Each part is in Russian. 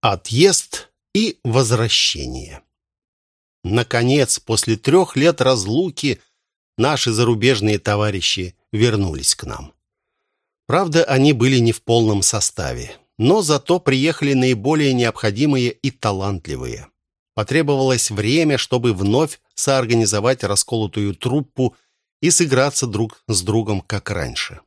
Отъезд и возвращение. Наконец, после трех лет разлуки, наши зарубежные товарищи вернулись к нам. Правда, они были не в полном составе, но зато приехали наиболее необходимые и талантливые. Потребовалось время, чтобы вновь соорганизовать расколотую труппу и сыграться друг с другом, как раньше.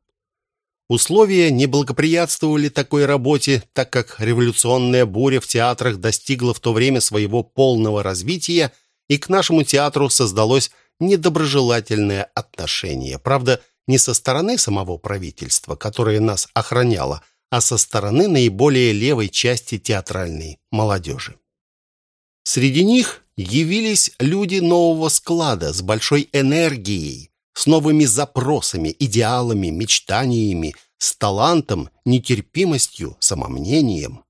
Условия не благоприятствовали такой работе, так как революционная буря в театрах достигла в то время своего полного развития, и к нашему театру создалось недоброжелательное отношение. Правда, не со стороны самого правительства, которое нас охраняло, а со стороны наиболее левой части театральной молодежи. Среди них явились люди нового склада с большой энергией, с новыми запросами, идеалами, мечтаниями, с талантом, нетерпимостью, самомнением.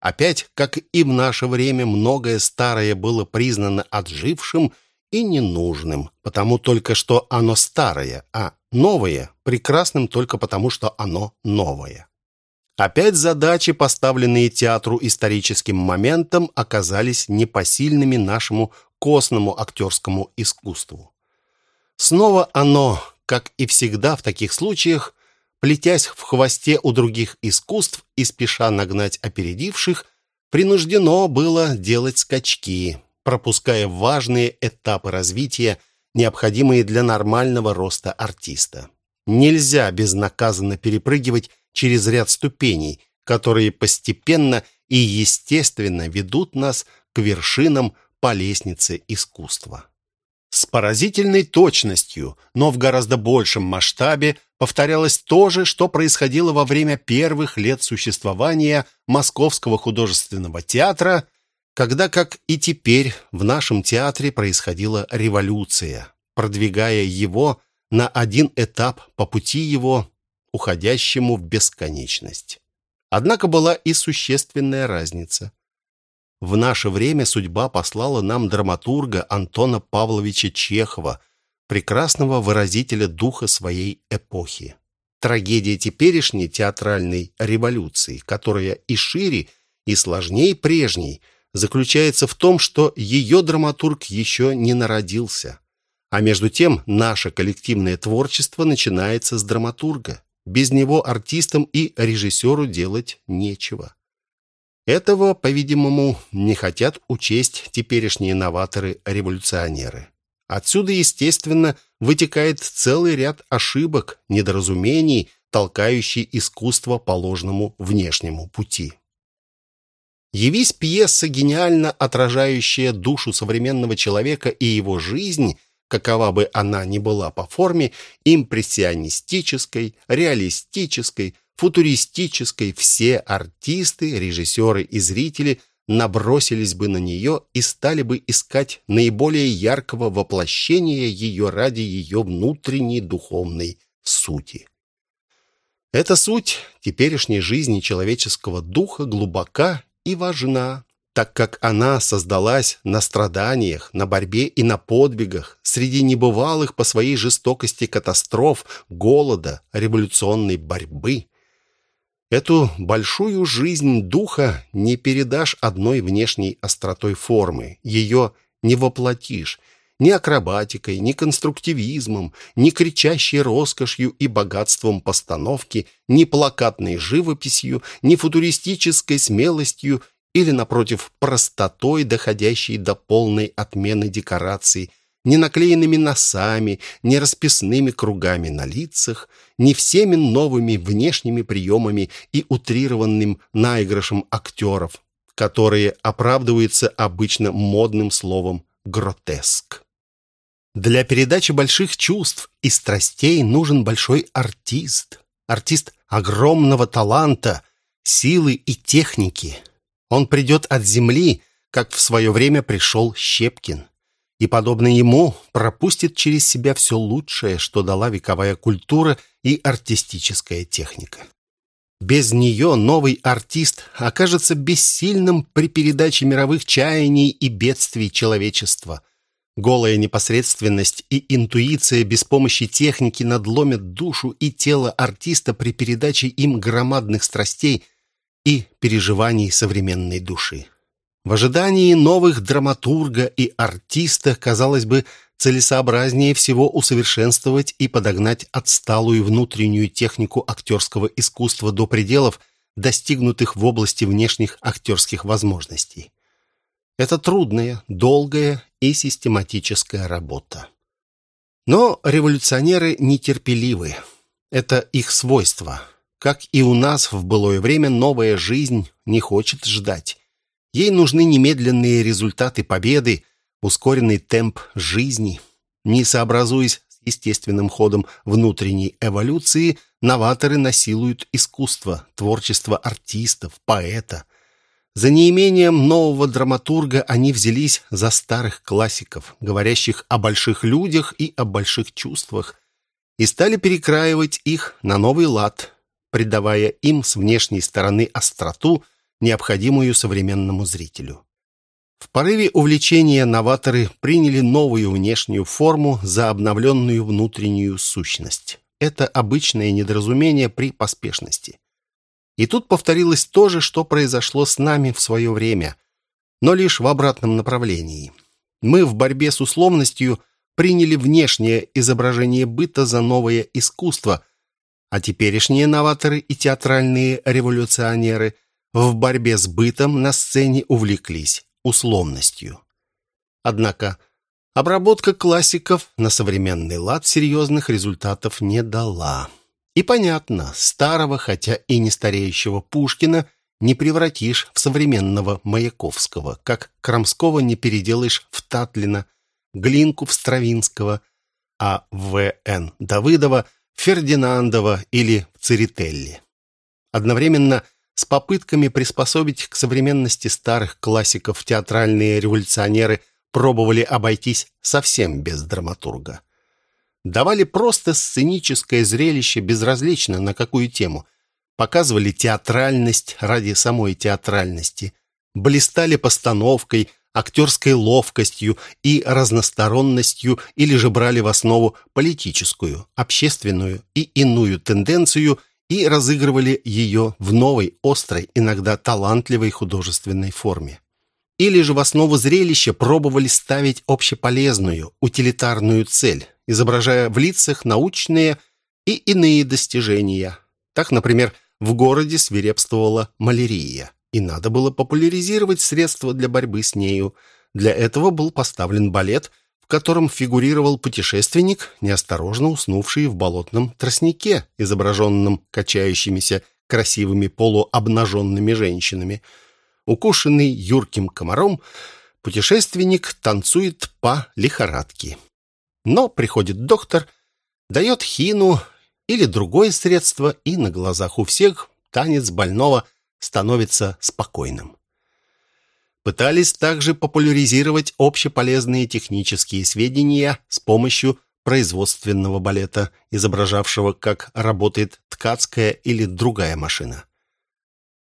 Опять, как и в наше время, многое старое было признано отжившим и ненужным, потому только что оно старое, а новое – прекрасным только потому, что оно новое. Опять задачи, поставленные театру историческим моментом, оказались непосильными нашему костному актерскому искусству. Снова оно, как и всегда в таких случаях, плетясь в хвосте у других искусств и спеша нагнать опередивших, принуждено было делать скачки, пропуская важные этапы развития, необходимые для нормального роста артиста. Нельзя безнаказанно перепрыгивать через ряд ступеней, которые постепенно и естественно ведут нас к вершинам по лестнице искусства. С поразительной точностью, но в гораздо большем масштабе повторялось то же, что происходило во время первых лет существования Московского художественного театра, когда, как и теперь, в нашем театре происходила революция, продвигая его на один этап по пути его, уходящему в бесконечность. Однако была и существенная разница. В наше время судьба послала нам драматурга Антона Павловича Чехова, прекрасного выразителя духа своей эпохи. Трагедия теперешней театральной революции, которая и шире, и сложнее прежней, заключается в том, что ее драматург еще не народился. А между тем наше коллективное творчество начинается с драматурга. Без него артистам и режиссеру делать нечего. Этого, по-видимому, не хотят учесть теперешние новаторы-революционеры. Отсюда, естественно, вытекает целый ряд ошибок, недоразумений, толкающий искусство по ложному внешнему пути. Явись пьеса, гениально отражающая душу современного человека и его жизнь, какова бы она ни была по форме, импрессионистической, реалистической, футуристической, все артисты, режиссеры и зрители набросились бы на нее и стали бы искать наиболее яркого воплощения ее ради ее внутренней духовной сути. Эта суть теперешней жизни человеческого духа глубока и важна, так как она создалась на страданиях, на борьбе и на подвигах, среди небывалых по своей жестокости катастроф, голода, революционной борьбы. Эту большую жизнь духа не передашь одной внешней остротой формы, ее не воплотишь, ни акробатикой, ни конструктивизмом, ни кричащей роскошью и богатством постановки, ни плакатной живописью, ни футуристической смелостью или, напротив, простотой, доходящей до полной отмены декораций, ни наклеенными носами, ни расписными кругами на лицах, ни всеми новыми внешними приемами и утрированным наигрышем актеров, которые оправдываются обычно модным словом «гротеск». Для передачи больших чувств и страстей нужен большой артист, артист огромного таланта, силы и техники. Он придет от земли, как в свое время пришел Щепкин и, подобно ему, пропустит через себя все лучшее, что дала вековая культура и артистическая техника. Без нее новый артист окажется бессильным при передаче мировых чаяний и бедствий человечества. Голая непосредственность и интуиция без помощи техники надломят душу и тело артиста при передаче им громадных страстей и переживаний современной души. В ожидании новых драматурга и артиста, казалось бы, целесообразнее всего усовершенствовать и подогнать отсталую внутреннюю технику актерского искусства до пределов, достигнутых в области внешних актерских возможностей. Это трудная, долгая и систематическая работа. Но революционеры нетерпеливы. Это их свойство. Как и у нас в былое время, новая жизнь не хочет ждать. Ей нужны немедленные результаты победы, ускоренный темп жизни. Не сообразуясь с естественным ходом внутренней эволюции, новаторы насилуют искусство, творчество артистов, поэта. За неимением нового драматурга они взялись за старых классиков, говорящих о больших людях и о больших чувствах, и стали перекраивать их на новый лад, придавая им с внешней стороны остроту, необходимую современному зрителю. В порыве увлечения новаторы приняли новую внешнюю форму за обновленную внутреннюю сущность. Это обычное недоразумение при поспешности. И тут повторилось то же, что произошло с нами в свое время, но лишь в обратном направлении. Мы в борьбе с условностью приняли внешнее изображение быта за новое искусство, а теперешние новаторы и театральные революционеры в борьбе с бытом на сцене увлеклись условностью. Однако обработка классиков на современный лад серьезных результатов не дала. И понятно, старого, хотя и не стареющего Пушкина не превратишь в современного Маяковского, как Крамского не переделаешь в Татлина, Глинку в Стравинского, а В.Н. Давыдова Фердинандова или Церетелли. Одновременно – с попытками приспособить к современности старых классиков театральные революционеры пробовали обойтись совсем без драматурга. Давали просто сценическое зрелище безразлично на какую тему. Показывали театральность ради самой театральности. Блистали постановкой, актерской ловкостью и разносторонностью или же брали в основу политическую, общественную и иную тенденцию – и разыгрывали ее в новой, острой, иногда талантливой художественной форме. Или же в основу зрелища пробовали ставить общеполезную, утилитарную цель, изображая в лицах научные и иные достижения. Так, например, в городе свирепствовала малярия, и надо было популяризировать средства для борьбы с нею. Для этого был поставлен балет, котором фигурировал путешественник, неосторожно уснувший в болотном тростнике, изображенном качающимися красивыми полуобнаженными женщинами. Укушенный юрким комаром, путешественник танцует по лихорадке. Но приходит доктор, дает хину или другое средство, и на глазах у всех танец больного становится спокойным. Пытались также популяризировать общеполезные технические сведения с помощью производственного балета, изображавшего, как работает ткацкая или другая машина.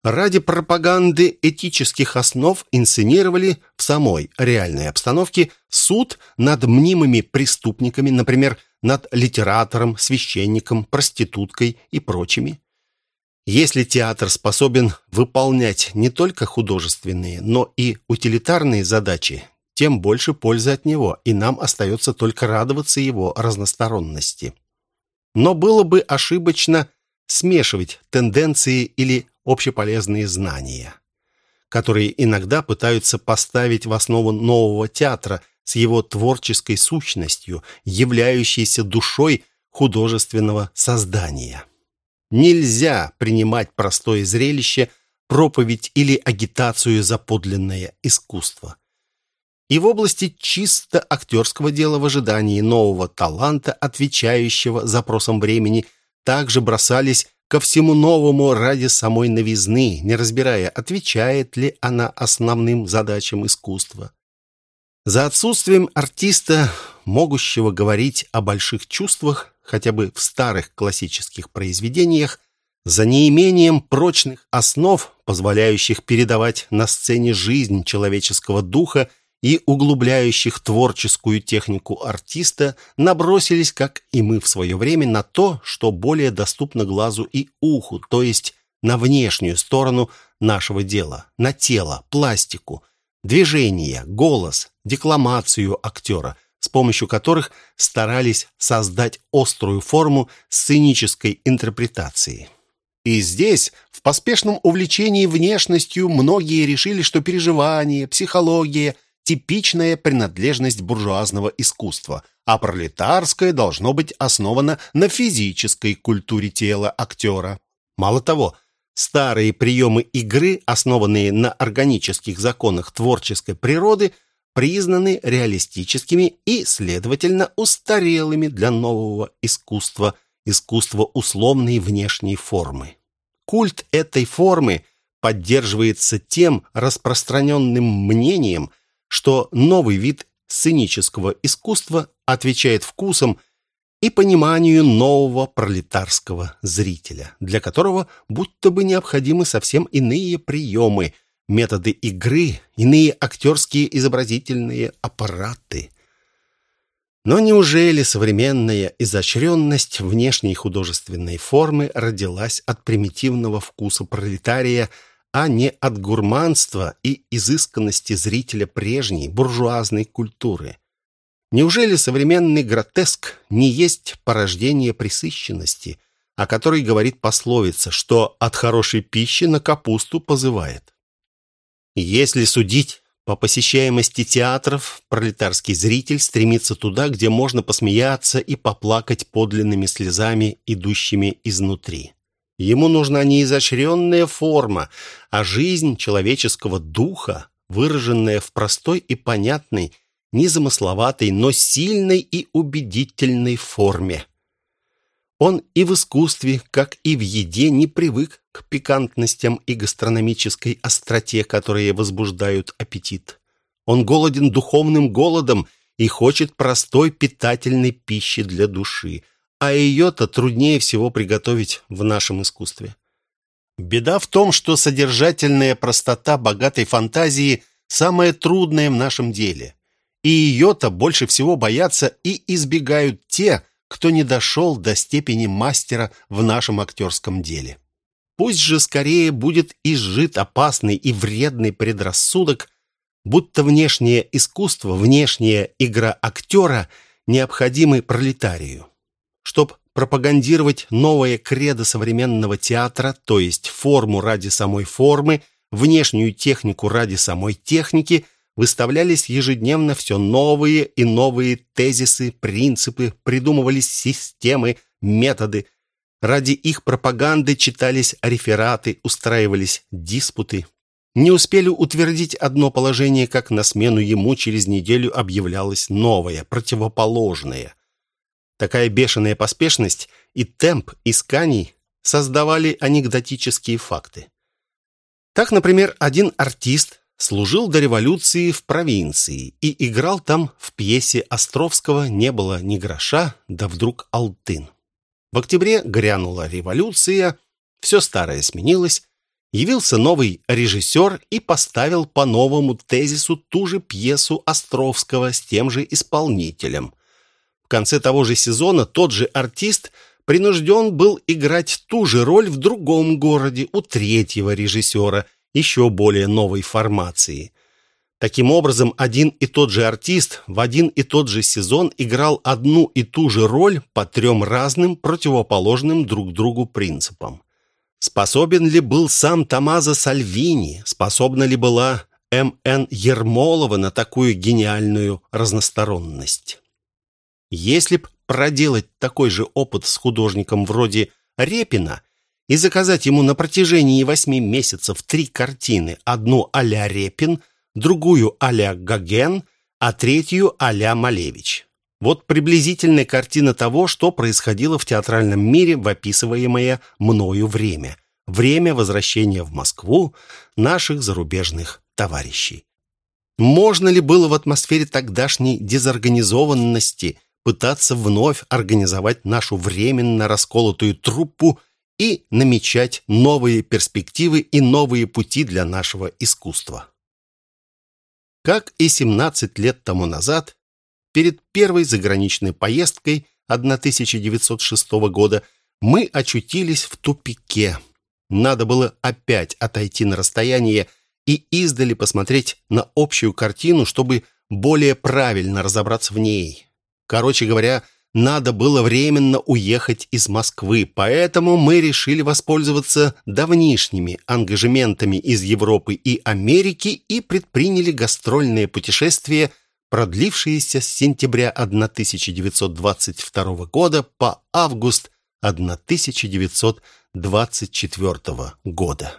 Ради пропаганды этических основ инсценировали в самой реальной обстановке суд над мнимыми преступниками, например, над литератором, священником, проституткой и прочими. Если театр способен выполнять не только художественные, но и утилитарные задачи, тем больше пользы от него, и нам остается только радоваться его разносторонности. Но было бы ошибочно смешивать тенденции или общеполезные знания, которые иногда пытаются поставить в основу нового театра с его творческой сущностью, являющейся душой художественного создания. Нельзя принимать простое зрелище, проповедь или агитацию за подлинное искусство. И в области чисто актерского дела в ожидании нового таланта, отвечающего запросам времени, также бросались ко всему новому ради самой новизны, не разбирая, отвечает ли она основным задачам искусства. За отсутствием артиста, могущего говорить о больших чувствах, хотя бы в старых классических произведениях, за неимением прочных основ, позволяющих передавать на сцене жизнь человеческого духа и углубляющих творческую технику артиста, набросились, как и мы в свое время, на то, что более доступно глазу и уху, то есть на внешнюю сторону нашего дела, на тело, пластику, движение, голос, декламацию актера, с помощью которых старались создать острую форму сценической интерпретации. И здесь, в поспешном увлечении внешностью, многие решили, что переживание, психология – типичная принадлежность буржуазного искусства, а пролетарское должно быть основано на физической культуре тела актера. Мало того, старые приемы игры, основанные на органических законах творческой природы, признаны реалистическими и, следовательно, устарелыми для нового искусства, искусства условной внешней формы. Культ этой формы поддерживается тем распространенным мнением, что новый вид сценического искусства отвечает вкусам и пониманию нового пролетарского зрителя, для которого будто бы необходимы совсем иные приемы, методы игры, иные актерские изобразительные аппараты. Но неужели современная изощренность внешней художественной формы родилась от примитивного вкуса пролетария, а не от гурманства и изысканности зрителя прежней буржуазной культуры? Неужели современный гротеск не есть порождение пресыщенности, о которой говорит пословица, что от хорошей пищи на капусту позывает? Если судить по посещаемости театров, пролетарский зритель стремится туда, где можно посмеяться и поплакать подлинными слезами, идущими изнутри. Ему нужна не изощренная форма, а жизнь человеческого духа, выраженная в простой и понятной, незамысловатой, но сильной и убедительной форме. Он и в искусстве, как и в еде, не привык к пикантностям и гастрономической остроте, которые возбуждают аппетит. Он голоден духовным голодом и хочет простой питательной пищи для души, а ее-то труднее всего приготовить в нашем искусстве. Беда в том, что содержательная простота богатой фантазии – самое трудное в нашем деле. И ее-то больше всего боятся и избегают те, кто не дошел до степени мастера в нашем актерском деле. Пусть же скорее будет изжит опасный и вредный предрассудок, будто внешнее искусство, внешняя игра актера необходимы пролетарию. Чтоб пропагандировать новое кредо современного театра, то есть форму ради самой формы, внешнюю технику ради самой техники, выставлялись ежедневно все новые и новые тезисы, принципы, придумывались системы, методы. Ради их пропаганды читались рефераты, устраивались диспуты. Не успели утвердить одно положение, как на смену ему через неделю объявлялось новое, противоположное. Такая бешеная поспешность и темп исканий создавали анекдотические факты. Так, например, один артист служил до революции в провинции и играл там в пьесе Островского «Не было ни гроша, да вдруг Алтын». В октябре грянула революция, все старое сменилось, явился новый режиссер и поставил по новому тезису ту же пьесу Островского с тем же исполнителем. В конце того же сезона тот же артист принужден был играть ту же роль в другом городе у третьего режиссера – еще более новой формации. Таким образом, один и тот же артист в один и тот же сезон играл одну и ту же роль по трем разным, противоположным друг другу принципам. Способен ли был сам Томазо Сальвини, способна ли была М.Н. Ермолова на такую гениальную разносторонность? Если б проделать такой же опыт с художником вроде Репина – и заказать ему на протяжении восьми месяцев три картины, одну а-ля Репин, другую а-ля Гоген, а третью а-ля Малевич. Вот приблизительная картина того, что происходило в театральном мире в описываемое мною время. Время возвращения в Москву наших зарубежных товарищей. Можно ли было в атмосфере тогдашней дезорганизованности пытаться вновь организовать нашу временно расколотую труппу и намечать новые перспективы и новые пути для нашего искусства. Как и 17 лет тому назад, перед первой заграничной поездкой 1906 года мы очутились в тупике. надо было опять отойти на расстояние и издали посмотреть на общую картину, чтобы более правильно разобраться в ней. Короче говоря, надо было временно уехать из Москвы, поэтому мы решили воспользоваться давнишними ангажементами из Европы и Америки и предприняли гастрольное путешествие, продлившееся с сентября 1922 года по август 1924 года.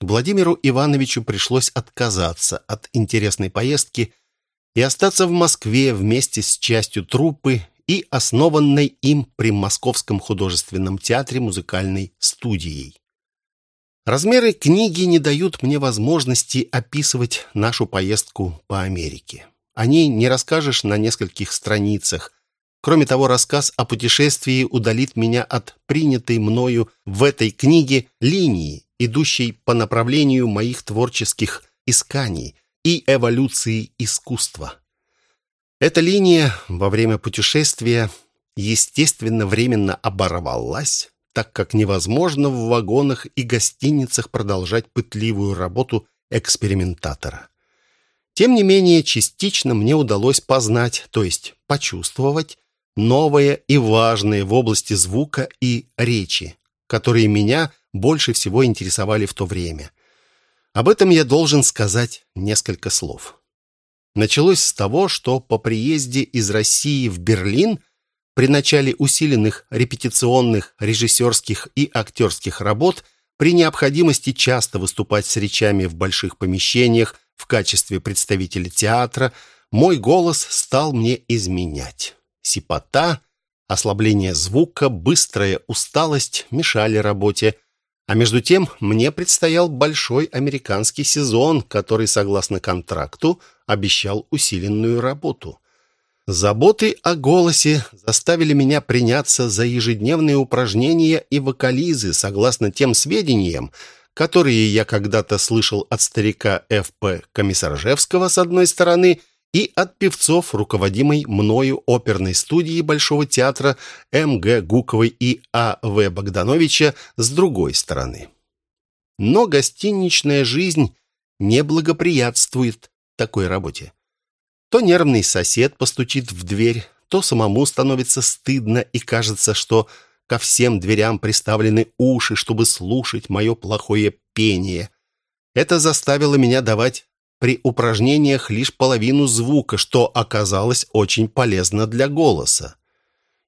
Владимиру Ивановичу пришлось отказаться от интересной поездки и остаться в Москве вместе с частью труппы и основанной им при Московском художественном театре музыкальной студией. Размеры книги не дают мне возможности описывать нашу поездку по Америке. О ней не расскажешь на нескольких страницах. Кроме того, рассказ о путешествии удалит меня от принятой мною в этой книге линии, идущей по направлению моих творческих исканий и эволюции искусства. Эта линия во время путешествия, естественно, временно оборвалась, так как невозможно в вагонах и гостиницах продолжать пытливую работу экспериментатора. Тем не менее, частично мне удалось познать, то есть почувствовать, новое и важное в области звука и речи, которые меня больше всего интересовали в то время. Об этом я должен сказать несколько слов. Началось с того, что по приезде из России в Берлин при начале усиленных репетиционных, режиссерских и актерских работ при необходимости часто выступать с речами в больших помещениях в качестве представителя театра, мой голос стал мне изменять. Сипота, ослабление звука, быстрая усталость мешали работе, а между тем мне предстоял большой американский сезон, который, согласно контракту, обещал усиленную работу. Заботы о голосе заставили меня приняться за ежедневные упражнения и вокализы, согласно тем сведениям, которые я когда-то слышал от старика Ф.П. Комиссаржевского с одной стороны и от певцов, руководимой мною оперной студии Большого театра М.Г. Гуковой и А.В. Богдановича с другой стороны. Но гостиничная жизнь не благоприятствует такой работе. То нервный сосед постучит в дверь, то самому становится стыдно и кажется, что ко всем дверям приставлены уши, чтобы слушать мое плохое пение. Это заставило меня давать при упражнениях лишь половину звука, что оказалось очень полезно для голоса.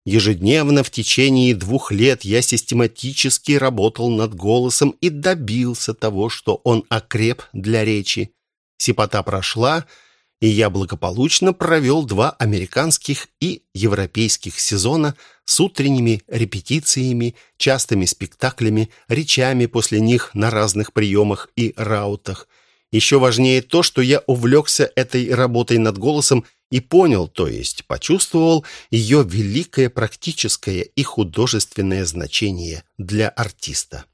Ежедневно в течение двух лет я систематически работал над голосом и добился того, что он окреп для речи. Сипота прошла, и я благополучно провел два американских и европейских сезона с утренними репетициями, частыми спектаклями, речами после них на разных приемах и раутах – еще важнее то, что я увлекся этой работой над голосом и понял, то есть почувствовал ее великое практическое и художественное значение для артиста.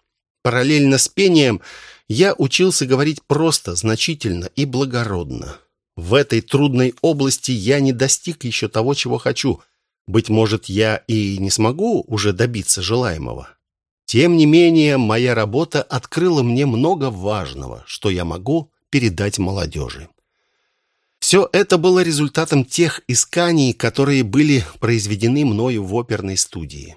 Параллельно с пением я учился говорить просто, значительно и благородно. В этой трудной области я не достиг еще того, чего хочу. Быть может, я и не смогу уже добиться желаемого. Тем не менее, моя работа открыла мне много важного, что я могу передать молодежи. Все это было результатом тех исканий, которые были произведены мною в оперной студии.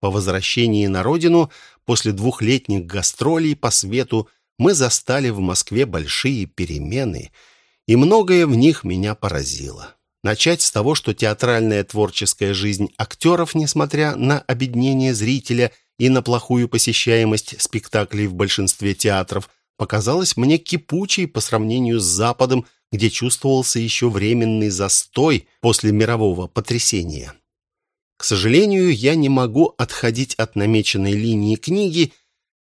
По возвращении на родину, после двухлетних гастролей по свету, мы застали в Москве большие перемены, и многое в них меня поразило. Начать с того, что театральная творческая жизнь актеров, несмотря на обеднение зрителя и на плохую посещаемость спектаклей в большинстве театров, показалась мне кипучей по сравнению с Западом, где чувствовался еще временный застой после мирового потрясения. К сожалению, я не могу отходить от намеченной линии книги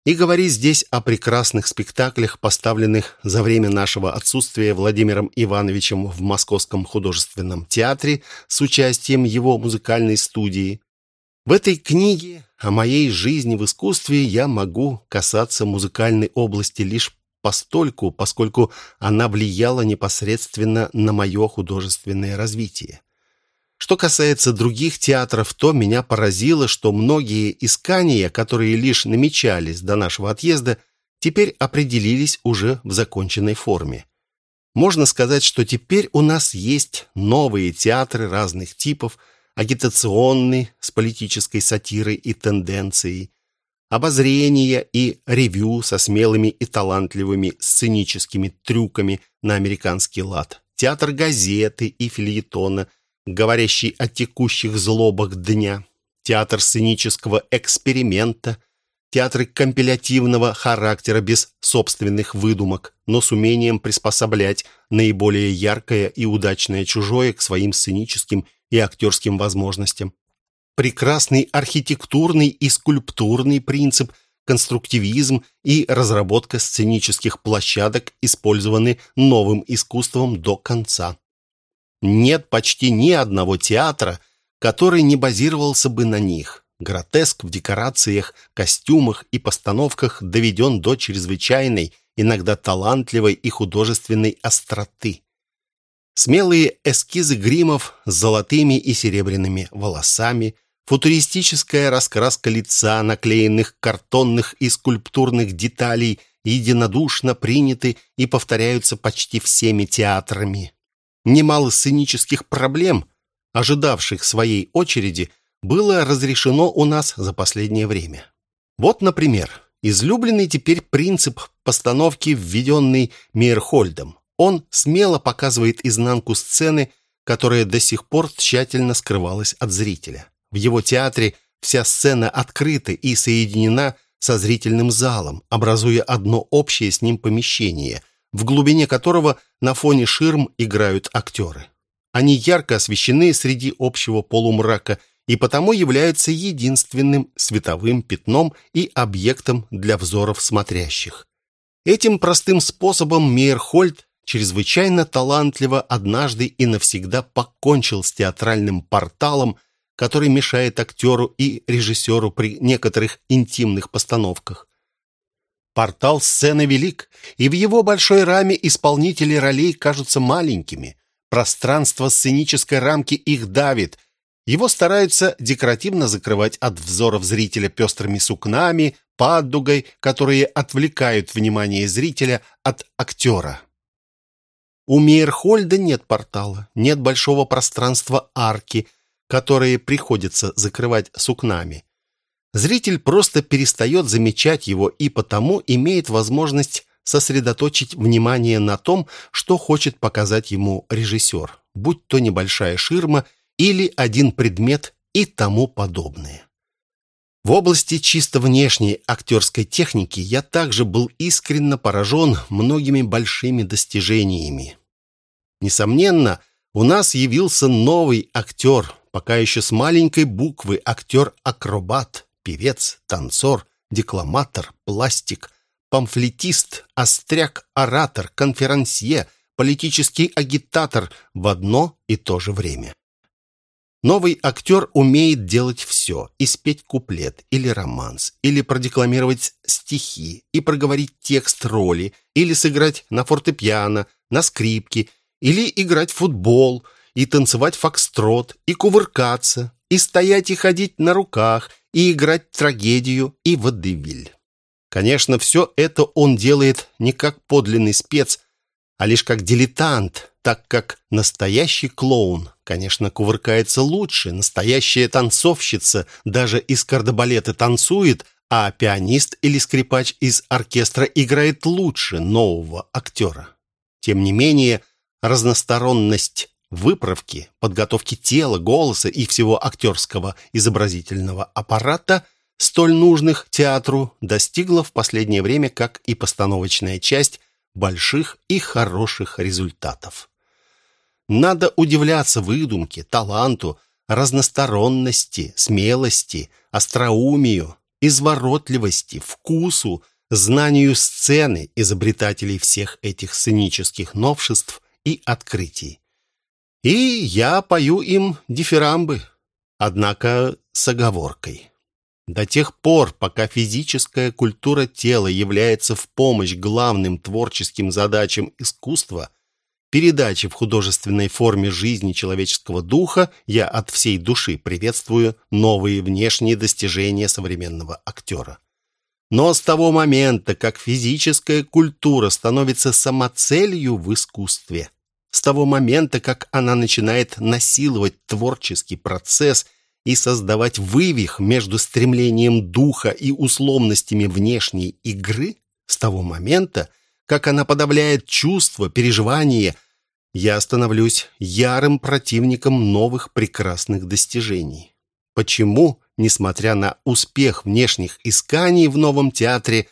и говорить здесь о прекрасных спектаклях, поставленных за время нашего отсутствия Владимиром Ивановичем в Московском художественном театре с участием его музыкальной студии. В этой книге о моей жизни в искусстве я могу касаться музыкальной области лишь постольку, поскольку она влияла непосредственно на мое художественное развитие. Что касается других театров, то меня поразило, что многие искания, которые лишь намечались до нашего отъезда, теперь определились уже в законченной форме. Можно сказать, что теперь у нас есть новые театры разных типов, агитационный с политической сатирой и тенденцией, обозрение и ревью со смелыми и талантливыми сценическими трюками на американский лад, театр газеты и фильетона – говорящий о текущих злобах дня, театр сценического эксперимента, театры компилятивного характера без собственных выдумок, но с умением приспособлять наиболее яркое и удачное чужое к своим сценическим и актерским возможностям. Прекрасный архитектурный и скульптурный принцип, конструктивизм и разработка сценических площадок использованы новым искусством до конца. Нет почти ни одного театра, который не базировался бы на них. Гротеск в декорациях, костюмах и постановках доведен до чрезвычайной, иногда талантливой и художественной остроты. Смелые эскизы гримов с золотыми и серебряными волосами, футуристическая раскраска лица, наклеенных картонных и скульптурных деталей единодушно приняты и повторяются почти всеми театрами. Немало сценических проблем, ожидавших своей очереди, было разрешено у нас за последнее время. Вот, например, излюбленный теперь принцип постановки, введенный Мейерхольдом. Он смело показывает изнанку сцены, которая до сих пор тщательно скрывалась от зрителя. В его театре вся сцена открыта и соединена со зрительным залом, образуя одно общее с ним помещение – в глубине которого на фоне ширм играют актеры. Они ярко освещены среди общего полумрака и потому являются единственным световым пятном и объектом для взоров смотрящих. Этим простым способом Мейерхольд чрезвычайно талантливо однажды и навсегда покончил с театральным порталом, который мешает актеру и режиссеру при некоторых интимных постановках. Портал сцены велик, и в его большой раме исполнители ролей кажутся маленькими. Пространство сценической рамки их давит. Его стараются декоративно закрывать от взоров зрителя пестрыми сукнами, падугой, которые отвлекают внимание зрителя от актера. У Мейерхольда нет портала, нет большого пространства арки, которые приходится закрывать сукнами. Зритель просто перестает замечать его и потому имеет возможность сосредоточить внимание на том, что хочет показать ему режиссер, будь то небольшая ширма или один предмет и тому подобное. В области чисто внешней актерской техники я также был искренне поражен многими большими достижениями. Несомненно, у нас явился новый актер, пока еще с маленькой буквы актер-акробат, певец, танцор, декламатор, пластик, памфлетист, остряк, оратор, конферансье, политический агитатор в одно и то же время. Новый актер умеет делать все, и спеть куплет или романс, или продекламировать стихи, и проговорить текст роли, или сыграть на фортепиано, на скрипке, или играть в футбол, и танцевать фокстрот, и кувыркаться, и стоять и ходить на руках, и играть трагедию и водевиль. Конечно, все это он делает не как подлинный спец, а лишь как дилетант, так как настоящий клоун, конечно, кувыркается лучше, настоящая танцовщица даже из кардебалета танцует, а пианист или скрипач из оркестра играет лучше нового актера. Тем не менее, разносторонность выправки, подготовки тела, голоса и всего актерского изобразительного аппарата, столь нужных театру, достигла в последнее время, как и постановочная часть, больших и хороших результатов. Надо удивляться выдумке, таланту, разносторонности, смелости, остроумию, изворотливости, вкусу, знанию сцены изобретателей всех этих сценических новшеств и открытий. И я пою им дифирамбы, однако с оговоркой. До тех пор, пока физическая культура тела является в помощь главным творческим задачам искусства, передачи в художественной форме жизни человеческого духа, я от всей души приветствую новые внешние достижения современного актера. Но с того момента, как физическая культура становится самоцелью в искусстве, с того момента, как она начинает насиловать творческий процесс и создавать вывих между стремлением духа и условностями внешней игры, с того момента, как она подавляет чувства, переживания, я становлюсь ярым противником новых прекрасных достижений. Почему, несмотря на успех внешних исканий в новом театре,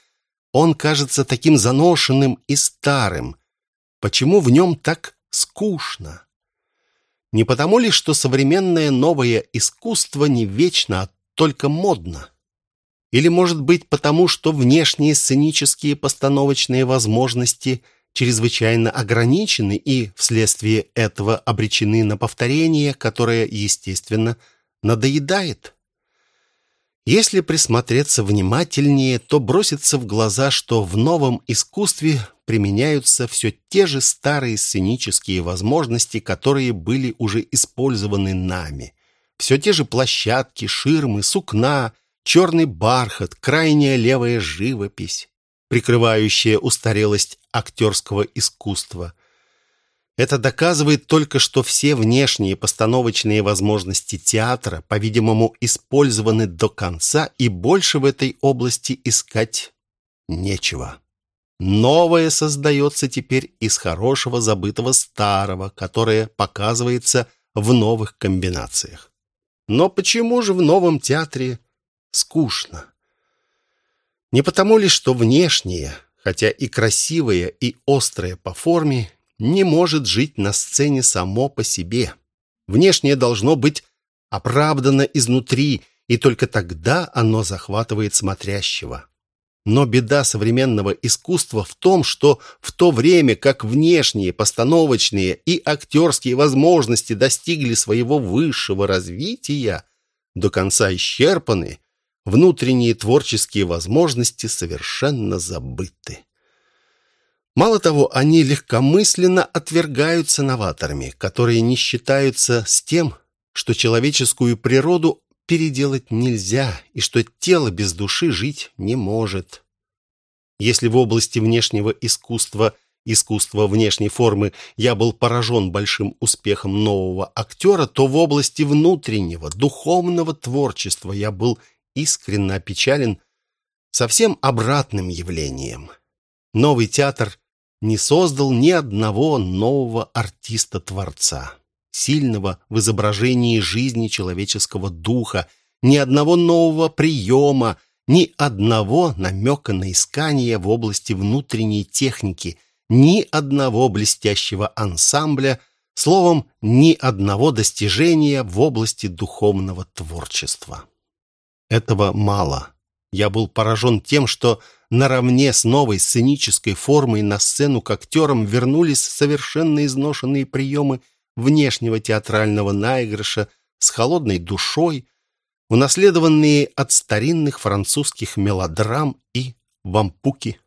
он кажется таким заношенным и старым? Почему в нем так скучно? Не потому ли, что современное новое искусство не вечно, а только модно? Или, может быть, потому, что внешние сценические постановочные возможности чрезвычайно ограничены и, вследствие этого, обречены на повторение, которое, естественно, надоедает? Если присмотреться внимательнее, то бросится в глаза, что в новом искусстве применяются все те же старые сценические возможности, которые были уже использованы нами. Все те же площадки, ширмы, сукна, черный бархат, крайняя левая живопись, прикрывающая устарелость актерского искусства. Это доказывает только, что все внешние постановочные возможности театра, по-видимому, использованы до конца, и больше в этой области искать нечего. Новое создается теперь из хорошего забытого старого, которое показывается в новых комбинациях. Но почему же в новом театре скучно. Не потому ли, что внешнее, хотя и красивое, и острое по форме, не может жить на сцене само по себе. Внешнее должно быть оправдано изнутри, и только тогда оно захватывает смотрящего. Но беда современного искусства в том, что в то время как внешние, постановочные и актерские возможности достигли своего высшего развития, до конца исчерпаны, внутренние творческие возможности совершенно забыты. Мало того, они легкомысленно отвергаются новаторами, которые не считаются с тем, что человеческую природу переделать нельзя и что тело без души жить не может. Если в области внешнего искусства, искусства внешней формы я был поражен большим успехом нового актера, то в области внутреннего, духовного творчества я был искренне опечален совсем обратным явлением. Новый театр не создал ни одного нового артиста-творца, сильного в изображении жизни человеческого духа, ни одного нового приема, ни одного намека на искание в области внутренней техники, ни одного блестящего ансамбля, словом, ни одного достижения в области духовного творчества. Этого мало. Я был поражен тем, что наравне с новой сценической формой на сцену к актерам вернулись совершенно изношенные приемы внешнего театрального наигрыша с холодной душой, унаследованные от старинных французских мелодрам и вампуки.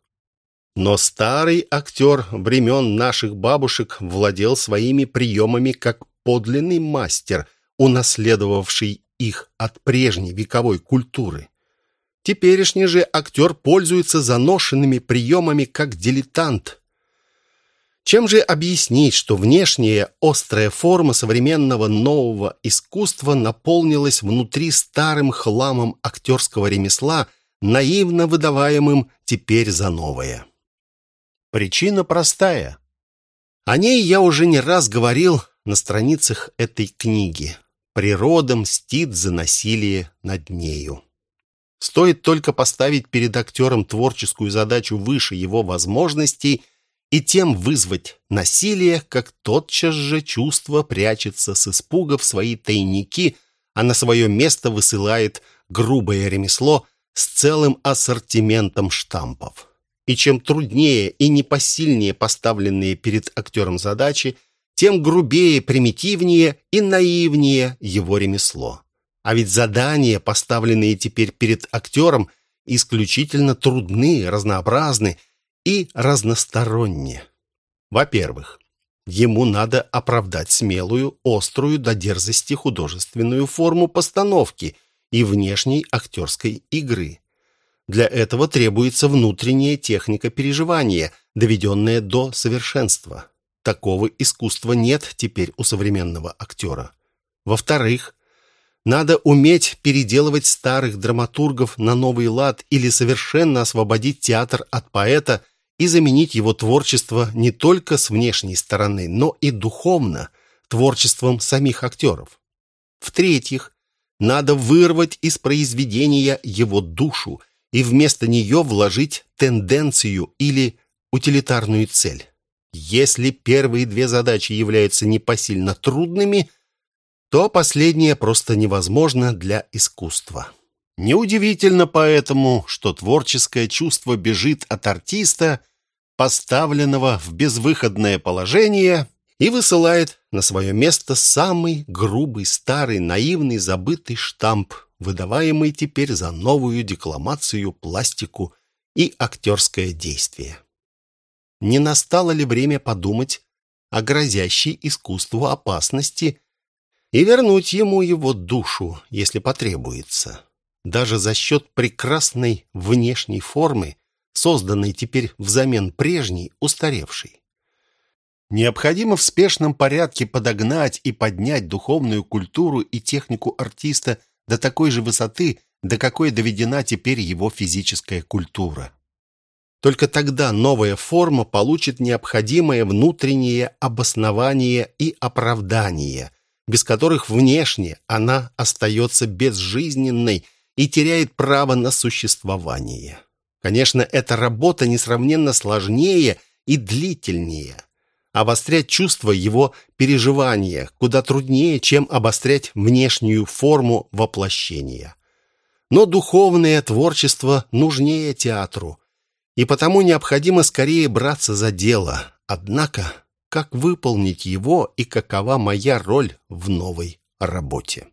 Но старый актер времен наших бабушек владел своими приемами как подлинный мастер, унаследовавший их от прежней вековой культуры. Теперешний же актер пользуется заношенными приемами как дилетант. Чем же объяснить, что внешняя острая форма современного нового искусства наполнилась внутри старым хламом актерского ремесла, наивно выдаваемым теперь за новое? Причина простая. О ней я уже не раз говорил на страницах этой книги. Природа мстит за насилие над нею. Стоит только поставить перед актером творческую задачу выше его возможностей и тем вызвать насилие, как тотчас же чувство прячется с испуга в свои тайники, а на свое место высылает грубое ремесло с целым ассортиментом штампов. И чем труднее и непосильнее поставленные перед актером задачи, тем грубее, примитивнее и наивнее его ремесло. А ведь задания, поставленные теперь перед актером, исключительно трудны, разнообразны и разносторонние. Во-первых, Ему надо оправдать смелую, острую до дерзости художественную форму постановки и внешней актерской игры. Для этого требуется внутренняя техника переживания, доведенная до совершенства. Такого искусства нет теперь у современного актера. Во-вторых, надо уметь переделывать старых драматургов на новый лад или совершенно освободить театр от поэта и заменить его творчество не только с внешней стороны, но и духовно, творчеством самих актеров. В-третьих, надо вырвать из произведения его душу и вместо нее вложить тенденцию или утилитарную цель. Если первые две задачи являются непосильно трудными, то последнее просто невозможно для искусства. Неудивительно поэтому, что творческое чувство бежит от артиста, поставленного в безвыходное положение, и высылает на свое место самый грубый, старый, наивный, забытый штамп, выдаваемый теперь за новую декламацию, пластику и актерское действие. Не настало ли время подумать о грозящей искусству опасности и вернуть ему его душу, если потребуется? Даже за счет прекрасной внешней формы, созданной теперь взамен прежней, устаревшей. Необходимо в спешном порядке подогнать и поднять духовную культуру и технику артиста до такой же высоты, до какой доведена теперь его физическая культура. Только тогда новая форма получит необходимое внутреннее обоснование и оправдание, без которых внешне она остается безжизненной и теряет право на существование. Конечно, эта работа несравненно сложнее и длительнее. Обострять чувства его переживания куда труднее, чем обострять внешнюю форму воплощения. Но духовное творчество нужнее театру, и потому необходимо скорее браться за дело. Однако, как выполнить его и какова моя роль в новой работе?